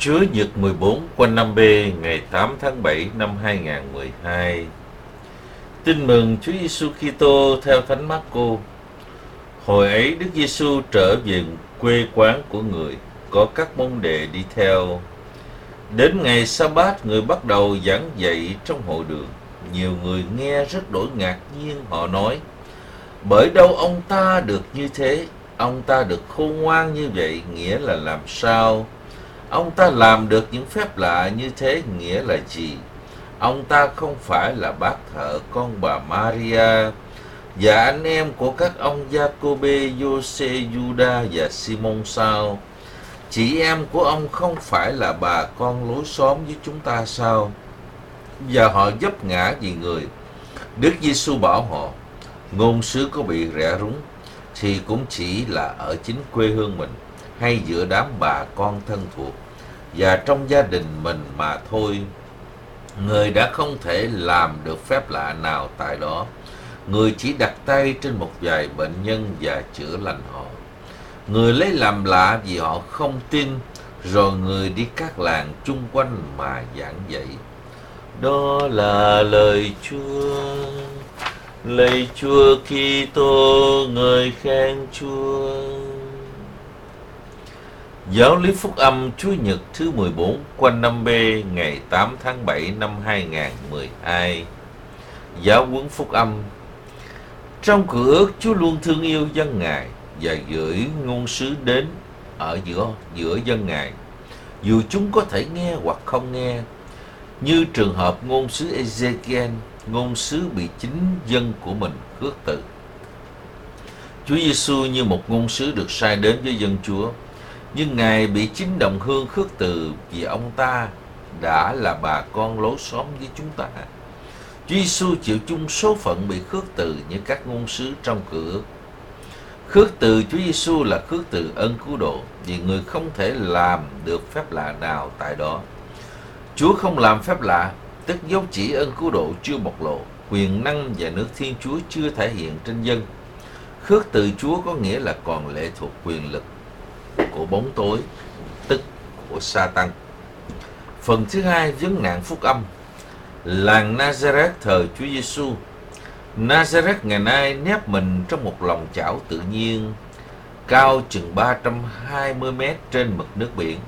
Chúa Nhật 14 quanh năm B ngày 8 tháng 7 năm 2012. Tin mừng Chúa Giêsu Kitô theo Thánh Marco. Hồi ấy Đức Giêsu trở về quê quán của người, có các môn đệ đi theo. Đến ngày Sa-bát, người bắt đầu giảng dạy trong hội đường. Nhiều người nghe rất đổi ngạc nhiên, họ nói: Bởi đâu ông ta được như thế? Ông ta được khôn ngoan như vậy nghĩa là làm sao? Ông ta làm được những phép lạ như thế nghĩa là gì? Ông ta không phải là bác thợ con bà Maria và anh em của các ông Jacobe, Jose, Juda và Simon sao? Chị em của ông không phải là bà con lối xóm với chúng ta sao? Và họ dấp ngã vì người. Đức Giêsu bảo họ, ngôn sứ có bị rẽ rúng thì cũng chỉ là ở chính quê hương mình hay giữa đám bà con thân thuộc và trong gia đình mình mà thôi. Người đã không thể làm được phép lạ nào tại đó. Người chỉ đặt tay trên một vài bệnh nhân và chữa lành họ. Người lấy làm lạ vì họ không tin, rồi người đi các làng chung quanh mà giảng dạy. Đó là lời Chúa. Lạy Chúa Kitô, người khen Chúa. Giáo lý Phúc âm Chúa Nhật thứ 14 quanh năm B ngày 8 tháng 7 năm 2012 Giáo huấn Phúc âm. Trong cửa ước Chúa luôn thương yêu dân Ngài và gửi ngôn sứ đến ở giữa giữa dân Ngài. Dù chúng có thể nghe hoặc không nghe, như trường hợp ngôn sứ Ezekiel, ngôn sứ bị chính dân của mình khước từ. Chúa Giêsu như một ngôn sứ được sai đến với dân Chúa nhưng Ngài bị chính đồng hương khước từ vì ông ta đã là bà con lối xóm với chúng ta. Chúa Giêsu chịu chung số phận bị khước từ như các ngôn sứ trong cửa. Khước từ Chúa Giêsu là khước từ ân cứu độ vì người không thể làm được phép lạ nào tại đó. Chúa không làm phép lạ, tức dấu chỉ ân cứu độ chưa bộc lộ, quyền năng và nước Thiên Chúa chưa thể hiện trên dân. Khước từ Chúa có nghĩa là còn lệ thuộc quyền lực của bóng tối, tức của Satan. Phần thứ hai vấn nạn phúc âm Làng Nazareth thời Chúa Giêsu. Nazareth ngày nay nép mình trong một lòng chảo tự nhiên cao chừng 320 mét trên mực nước biển.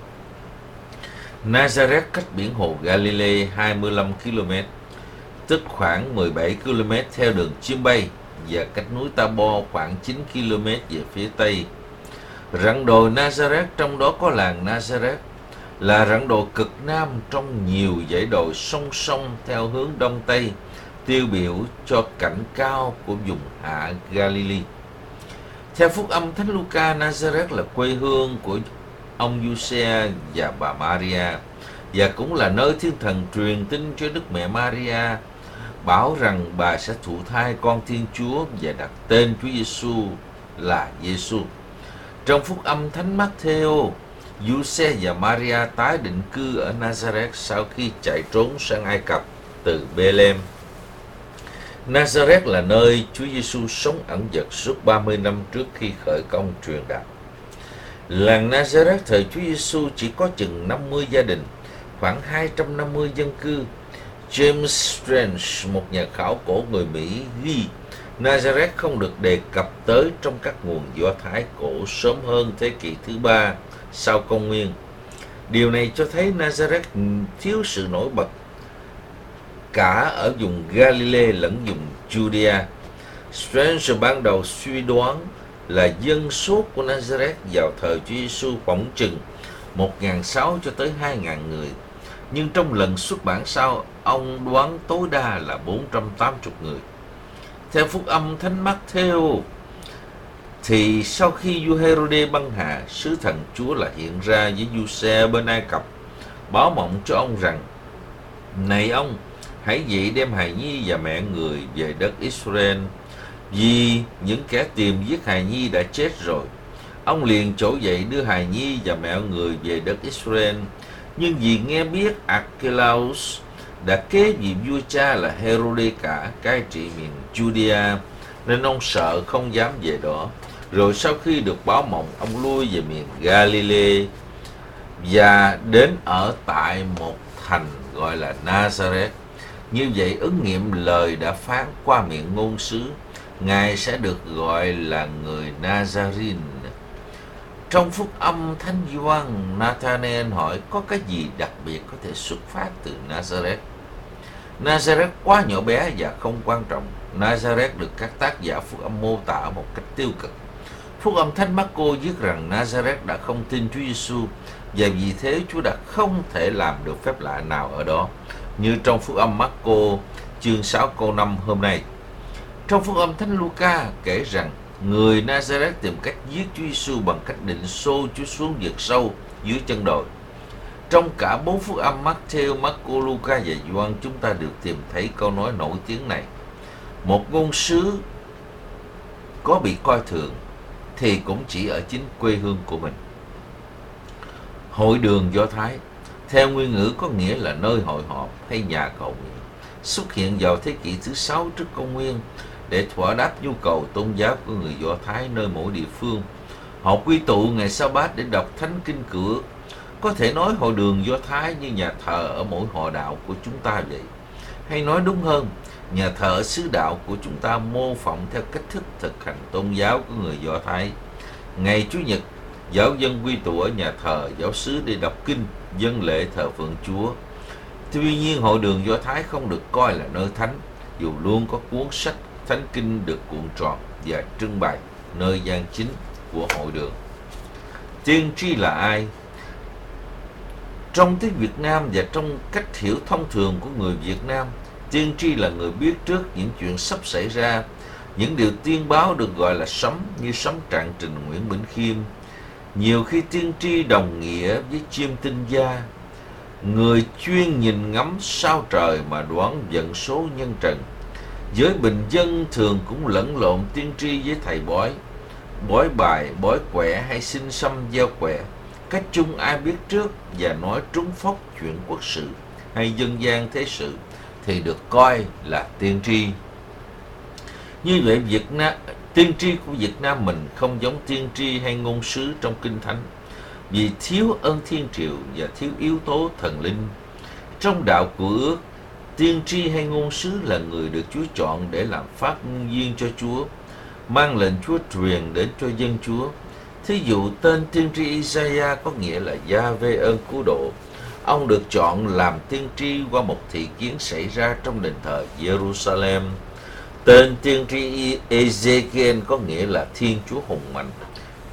Nazareth cách biển hồ Galilee 25 km, tức khoảng 17 km theo đường chim bay và cách núi Tabor khoảng 9 km về phía tây Rặng đồi Nazareth trong đó có làng Nazareth là rặng đồi cực nam trong nhiều dãy đồi song song theo hướng đông tây tiêu biểu cho cảnh cao của vùng hạ Galilee. Theo phúc âm Thánh Luca, Nazareth là quê hương của ông Giuse và bà Maria và cũng là nơi thiên thần truyền tin cho Đức Mẹ Maria bảo rằng bà sẽ thụ thai con Thiên Chúa và đặt tên Chúa Giêsu là Giêsu. Trong phúc âm Thánh Matthew, Giuse và Maria tái định cư ở Nazareth sau khi chạy trốn sang Ai Cập từ Bethlehem. Nazareth là nơi Chúa Giêsu sống ẩn dật suốt 30 năm trước khi khởi công truyền đạo. Làng Nazareth thời Chúa Giêsu chỉ có chừng 50 gia đình, khoảng 250 dân cư. James Strange, một nhà khảo cổ người Mỹ, ghi Nazareth không được đề cập tới trong các nguồn Do Thái cổ sớm hơn thế kỷ thứ ba sau công nguyên. Điều này cho thấy Nazareth thiếu sự nổi bật cả ở vùng Galilee lẫn vùng Judea. Strange ban đầu suy đoán là dân số của Nazareth vào thời Chúa Giêsu khoảng chừng 1.600 cho tới 2.000 người. Nhưng trong lần xuất bản sau, ông đoán tối đa là 480 người. Theo phúc âm Thánh Matthew thì sau khi vua Herode băng hà, sứ thần Chúa là hiện ra với du xe bên Ai Cập, báo mộng cho ông rằng: Này ông, hãy dậy đem hài nhi và mẹ người về đất Israel, vì những kẻ tìm giết hài nhi đã chết rồi. Ông liền trỗi dậy đưa hài nhi và mẹ người về đất Israel, nhưng vì nghe biết Archelaus đã kế nhiệm vua cha là Herod cả cai trị miền Judea nên ông sợ không dám về đó. Rồi sau khi được báo mộng, ông lui về miền Galilee và đến ở tại một thành gọi là Nazareth. Như vậy ứng nghiệm lời đã phán qua miệng ngôn sứ, Ngài sẽ được gọi là người Nazarene. Trong phúc âm Thánh Gioan, Nathanael hỏi có cái gì đặc biệt có thể xuất phát từ Nazareth. Nazareth quá nhỏ bé và không quan trọng. Nazareth được các tác giả phúc âm mô tả một cách tiêu cực. Phúc âm Thánh Marco viết rằng Nazareth đã không tin Chúa Giêsu và vì thế Chúa đã không thể làm được phép lạ nào ở đó. Như trong phúc âm Marco chương 6 câu 5 hôm nay. Trong phúc âm Thánh Luca kể rằng, người Nazareth tìm cách giết Chúa Giêsu bằng cách định xô Chúa xuống vực sâu dưới chân đồi. Trong cả bốn phúc âm Matthew, Marco, Luca và Gioan chúng ta được tìm thấy câu nói nổi tiếng này. Một ngôn sứ có bị coi thường thì cũng chỉ ở chính quê hương của mình. Hội đường Do Thái theo nguyên ngữ có nghĩa là nơi hội họp hay nhà cầu nguyện xuất hiện vào thế kỷ thứ sáu trước công nguyên để thỏa đáp nhu cầu tôn giáo của người Do Thái nơi mỗi địa phương. Họ quy tụ ngày sa bát để đọc thánh kinh cửa. Có thể nói hội đường Do Thái như nhà thờ ở mỗi họ đạo của chúng ta vậy. Hay nói đúng hơn, nhà thờ ở xứ đạo của chúng ta mô phỏng theo cách thức thực hành tôn giáo của người Do Thái. Ngày Chủ nhật, giáo dân quy tụ ở nhà thờ giáo xứ để đọc kinh, dân lễ thờ phượng Chúa. Tuy nhiên, hội đường Do Thái không được coi là nơi thánh, dù luôn có cuốn sách thánh kinh được cuộn tròn và trưng bày nơi gian chính của hội đường. Tiên tri là ai? Trong tiếng Việt Nam và trong cách hiểu thông thường của người Việt Nam, tiên tri là người biết trước những chuyện sắp xảy ra. Những điều tiên báo được gọi là sấm như sấm trạng trình Nguyễn Bỉnh Khiêm. Nhiều khi tiên tri đồng nghĩa với chiêm tinh gia, người chuyên nhìn ngắm sao trời mà đoán vận số nhân trần Giới bình dân thường cũng lẫn lộn tiên tri với thầy bói Bói bài, bói quẻ hay sinh xăm gieo quẻ Cách chung ai biết trước và nói trúng phóc chuyện quốc sự hay dân gian thế sự Thì được coi là tiên tri. Như vậy Việt Nam, tiên tri của Việt Nam mình không giống tiên tri hay ngôn sứ trong Kinh Thánh. Vì thiếu ơn thiên triệu và thiếu yếu tố thần linh. Trong đạo của ước Tiên tri hay ngôn sứ là người được Chúa chọn để làm phát ngôn viên cho Chúa, mang lệnh Chúa truyền đến cho dân Chúa. Thí dụ tên tiên tri Isaiah có nghĩa là Gia Vê ơn cứu độ. Ông được chọn làm tiên tri qua một thị kiến xảy ra trong đền thờ Jerusalem. Tên tiên tri Ezekiel có nghĩa là Thiên Chúa hùng mạnh.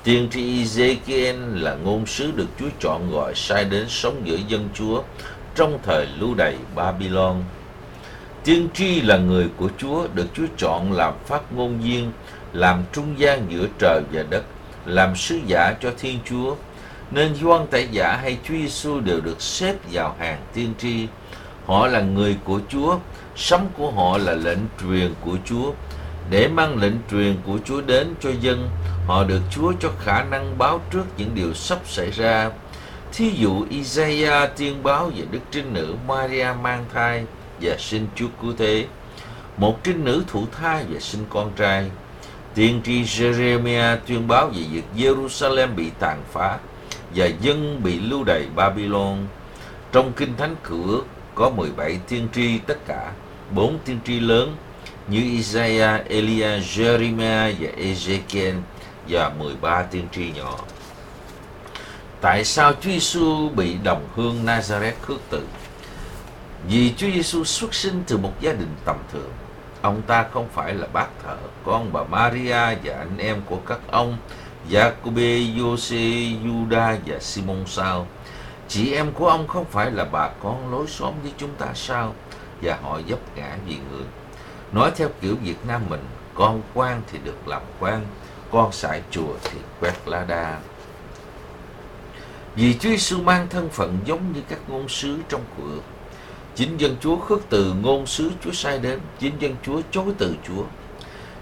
Tiên tri Ezekiel là ngôn sứ được Chúa chọn gọi sai đến sống giữa dân Chúa trong thời lưu đày Babylon. Tiên tri là người của Chúa, được Chúa chọn làm phát ngôn viên, làm trung gian giữa trời và đất, làm sứ giả cho Thiên Chúa. Nên Gioan Tẩy Giả hay Chúa Giêsu đều được xếp vào hàng tiên tri. Họ là người của Chúa, sống của họ là lệnh truyền của Chúa. Để mang lệnh truyền của Chúa đến cho dân, họ được Chúa cho khả năng báo trước những điều sắp xảy ra. Thí dụ Isaiah tiên báo về Đức Trinh Nữ Maria mang thai, và sinh Chúa Cứu Thế. Một trinh nữ thụ thai và sinh con trai. Tiên tri Jeremiah tuyên báo về việc Jerusalem bị tàn phá và dân bị lưu đày Babylon. Trong Kinh Thánh Cửa có 17 tiên tri tất cả, bốn tiên tri lớn như Isaiah, Elia, Jeremiah và Ezekiel và 13 tiên tri nhỏ. Tại sao Chúa Giêsu bị đồng hương Nazareth khước từ? Vì Chúa Giêsu xuất sinh từ một gia đình tầm thường, ông ta không phải là bác thợ, con bà Maria và anh em của các ông Jacobe, Jose, Juda và Simon sao? Chị em của ông không phải là bà con lối xóm với chúng ta sao? Và họ dấp ngã vì người. Nói theo kiểu Việt Nam mình, con quan thì được làm quan, con sải chùa thì quét lá đa. Vì Chúa Giêsu mang thân phận giống như các ngôn sứ trong cuộc Chính dân Chúa khước từ ngôn sứ Chúa sai đến, chính dân Chúa chối từ Chúa.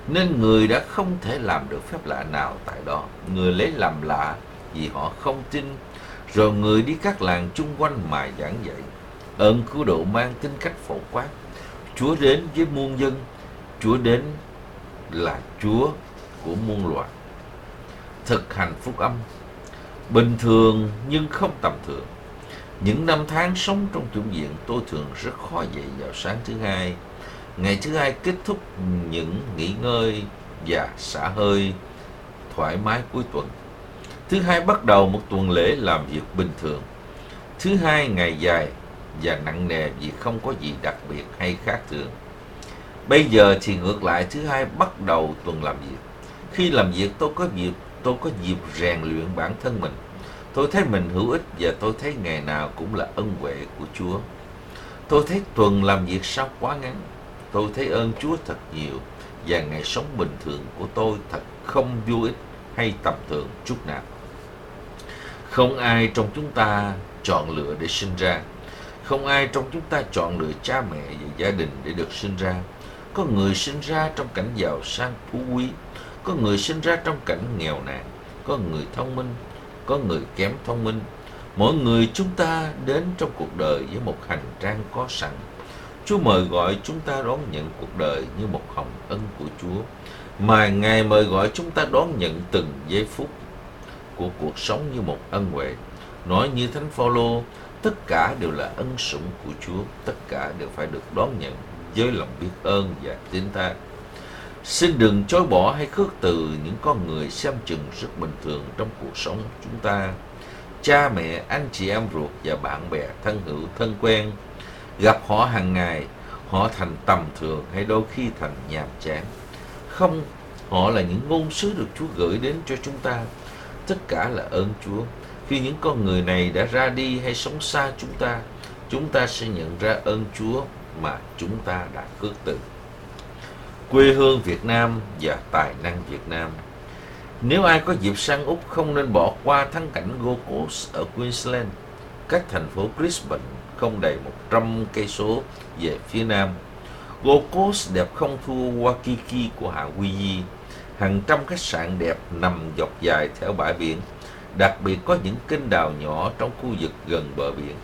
Nên người đã không thể làm được phép lạ nào tại đó. Người lấy làm lạ vì họ không tin. Rồi người đi các làng chung quanh mà giảng dạy. Ơn cứu độ mang tính cách phổ quát. Chúa đến với muôn dân. Chúa đến là Chúa của muôn loài. Thực hành phúc âm. bình thường nhưng không tầm thường. Những năm tháng sống trong chủ viện, tôi thường rất khó dậy vào sáng thứ hai. Ngày thứ hai kết thúc những nghỉ ngơi và xả hơi thoải mái cuối tuần. Thứ hai bắt đầu một tuần lễ làm việc bình thường. Thứ hai ngày dài và nặng nề vì không có gì đặc biệt hay khác thường. Bây giờ thì ngược lại, thứ hai bắt đầu tuần làm việc. Khi làm việc, tôi có dịp tôi có dịp rèn luyện bản thân mình. Tôi thấy mình hữu ích và tôi thấy ngày nào cũng là ân huệ của Chúa. Tôi thấy tuần làm việc sao quá ngắn. Tôi thấy ơn Chúa thật nhiều và ngày sống bình thường của tôi thật không vô ích hay tầm thường chút nào. Không ai trong chúng ta chọn lựa để sinh ra. Không ai trong chúng ta chọn lựa cha mẹ và gia đình để được sinh ra. Có người sinh ra trong cảnh giàu sang phú quý, có người sinh ra trong cảnh nghèo nàn, có người thông minh, có người kém thông minh. Mỗi người chúng ta đến trong cuộc đời với một hành trang có sẵn. Chúa mời gọi chúng ta đón nhận cuộc đời như một hồng ân của Chúa, mà Ngài mời gọi chúng ta đón nhận từng giây phút của cuộc sống như một ân huệ. Nói như Thánh Phaolô, tất cả đều là ân sủng của Chúa, tất cả đều phải được đón nhận với lòng biết ơn và tin ta. Xin đừng chối bỏ hay khước từ những con người xem chừng rất bình thường trong cuộc sống chúng ta. Cha mẹ, anh chị em ruột và bạn bè thân hữu thân quen gặp họ hàng ngày, họ thành tầm thường hay đôi khi thành nhàm chán. Không, họ là những ngôn sứ được Chúa gửi đến cho chúng ta. Tất cả là ơn Chúa. Khi những con người này đã ra đi hay sống xa chúng ta, chúng ta sẽ nhận ra ơn Chúa mà chúng ta đã khước từ. Quê hương Việt Nam và tài năng Việt Nam Nếu ai có dịp sang Úc không nên bỏ qua thắng cảnh Gold Coast ở Queensland, cách thành phố Brisbane không đầy 100 cây số về phía nam. Gold Coast đẹp không thua Waikiki của Hạ Quy Di. Hàng trăm khách sạn đẹp nằm dọc dài theo bãi biển. Đặc biệt có những kênh đào nhỏ trong khu vực gần bờ biển.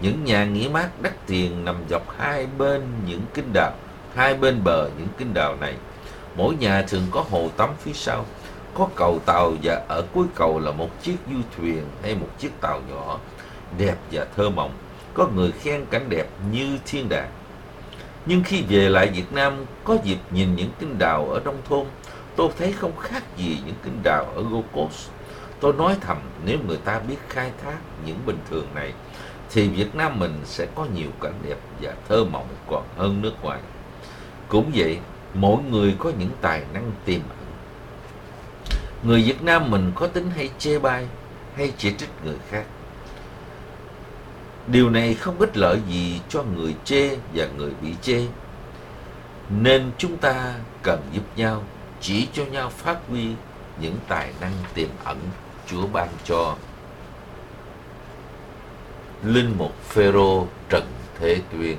Những nhà nghỉ mát đắt tiền nằm dọc hai bên những kênh đào, hai bên bờ những kênh đào này. Mỗi nhà thường có hồ tắm phía sau, có cầu tàu và ở cuối cầu là một chiếc du thuyền hay một chiếc tàu nhỏ đẹp và thơ mộng có người khen cảnh đẹp như thiên đàng. Nhưng khi về lại Việt Nam, có dịp nhìn những kinh đào ở nông thôn, tôi thấy không khác gì những kinh đào ở Gold Coast. Tôi nói thầm nếu người ta biết khai thác những bình thường này, thì Việt Nam mình sẽ có nhiều cảnh đẹp và thơ mộng còn hơn nước ngoài. Cũng vậy, mỗi người có những tài năng tiềm ẩn. Người Việt Nam mình có tính hay chê bai, hay chỉ trích người khác. Điều này không ích lợi gì cho người chê và người bị chê. Nên chúng ta cần giúp nhau, chỉ cho nhau phát huy những tài năng tiềm ẩn Chúa ban cho. Linh mục Phêrô Trần Thế Tuyên